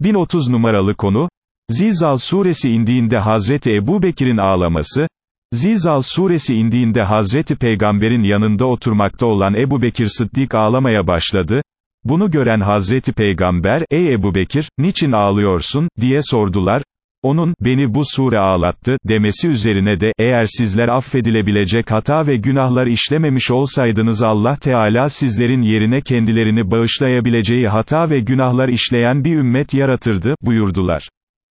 1030 numaralı konu, Zilzal suresi indiğinde Hazreti Ebu Bekir'in ağlaması, Zilzal suresi indiğinde Hazreti Peygamber'in yanında oturmakta olan Ebu Bekir Sıddik ağlamaya başladı, bunu gören Hazreti Peygamber, ey Ebu Bekir, niçin ağlıyorsun, diye sordular, onun, beni bu sure ağlattı, demesi üzerine de, eğer sizler affedilebilecek hata ve günahlar işlememiş olsaydınız Allah Teala sizlerin yerine kendilerini bağışlayabileceği hata ve günahlar işleyen bir ümmet yaratırdı, buyurdular.